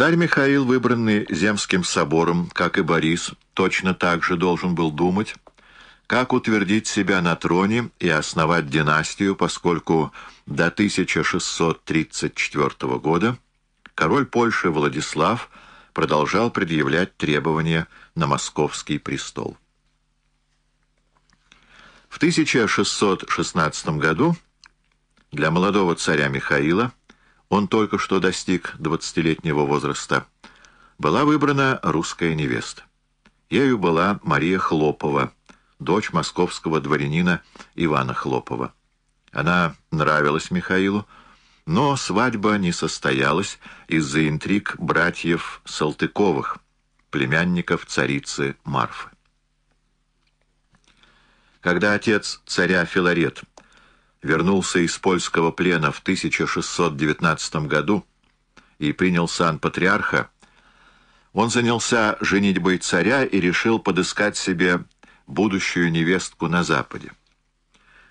Царь Михаил, выбранный Земским собором, как и Борис, точно так же должен был думать, как утвердить себя на троне и основать династию, поскольку до 1634 года король Польши Владислав продолжал предъявлять требования на московский престол. В 1616 году для молодого царя Михаила он только что достиг двадцатилетнего возраста, была выбрана русская невеста. Ею была Мария Хлопова, дочь московского дворянина Ивана Хлопова. Она нравилась Михаилу, но свадьба не состоялась из-за интриг братьев Салтыковых, племянников царицы Марфы. Когда отец царя Филарет вернулся из польского плена в 1619 году и принял сан патриарха, он занялся женитьбой царя и решил подыскать себе будущую невестку на Западе.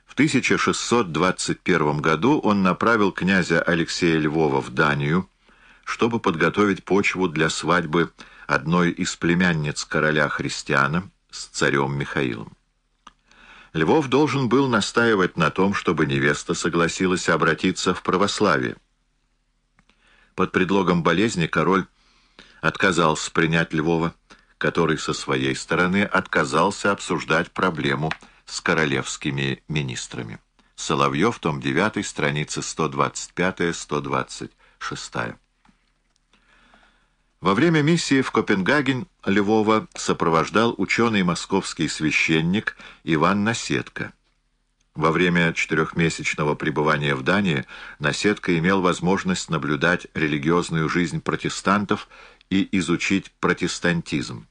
В 1621 году он направил князя Алексея Львова в Данию, чтобы подготовить почву для свадьбы одной из племянниц короля Христиана с царем Михаилом. Львов должен был настаивать на том, чтобы невеста согласилась обратиться в православие. Под предлогом болезни король отказался принять Львова, который со своей стороны отказался обсуждать проблему с королевскими министрами. Соловьев, том 9, страницы 125-126. Во время миссии в Копенгаген Львова сопровождал ученый московский священник Иван Наседко. Во время четырехмесячного пребывания в Дании Наседко имел возможность наблюдать религиозную жизнь протестантов и изучить протестантизм.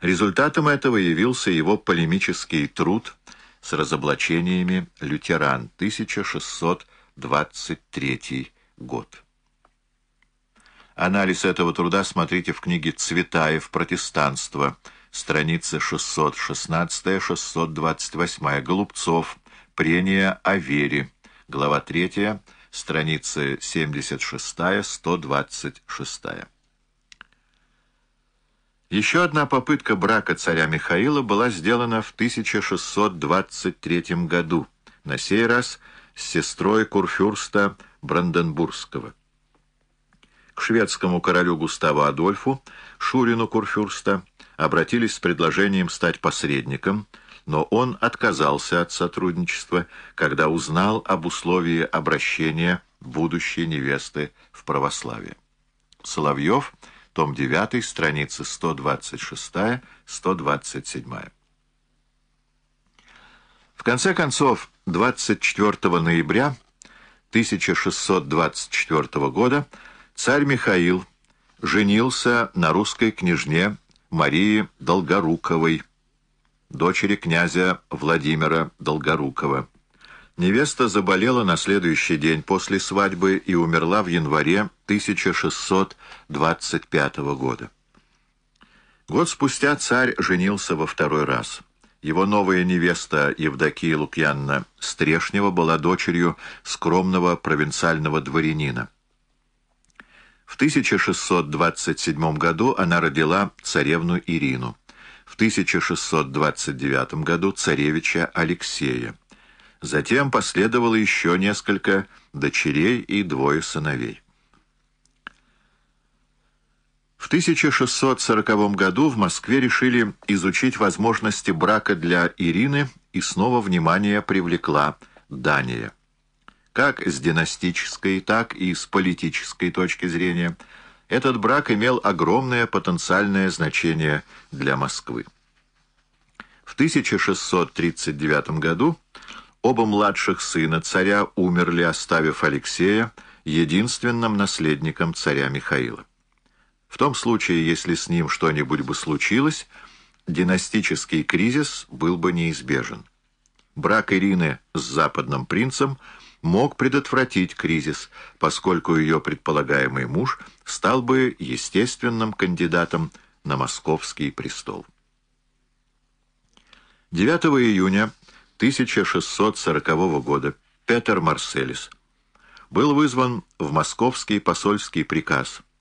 Результатом этого явился его полемический труд с разоблачениями лютеран, 1623 год. Анализ этого труда смотрите в книге «Цветаев. Протестанство», страницы 616-628, Голубцов, «Прения о вере», глава 3, страницы 76-126. Еще одна попытка брака царя Михаила была сделана в 1623 году, на сей раз с сестрой курфюрста Бранденбургского к шведскому королю Густаву Адольфу, Шурину Курфюрста, обратились с предложением стать посредником, но он отказался от сотрудничества, когда узнал об условии обращения будущей невесты в православие. Соловьев, том 9, страницы 126-127. В конце концов, 24 ноября 1624 года Царь Михаил женился на русской княжне Марии Долгоруковой, дочери князя Владимира Долгорукова. Невеста заболела на следующий день после свадьбы и умерла в январе 1625 года. Год спустя царь женился во второй раз. Его новая невеста Евдокия Лукьянна Стрешнева была дочерью скромного провинциального дворянина. В 1627 году она родила царевну Ирину, в 1629 году царевича Алексея. Затем последовало еще несколько дочерей и двое сыновей. В 1640 году в Москве решили изучить возможности брака для Ирины, и снова внимание привлекла Дания. Как с династической, так и с политической точки зрения, этот брак имел огромное потенциальное значение для Москвы. В 1639 году оба младших сына царя умерли, оставив Алексея единственным наследником царя Михаила. В том случае, если с ним что-нибудь бы случилось, династический кризис был бы неизбежен. Брак Ирины с западным принцем – мог предотвратить кризис, поскольку ее предполагаемый муж стал бы естественным кандидатом на московский престол. 9 июня 1640 года Петер Марселис был вызван в московский посольский приказ –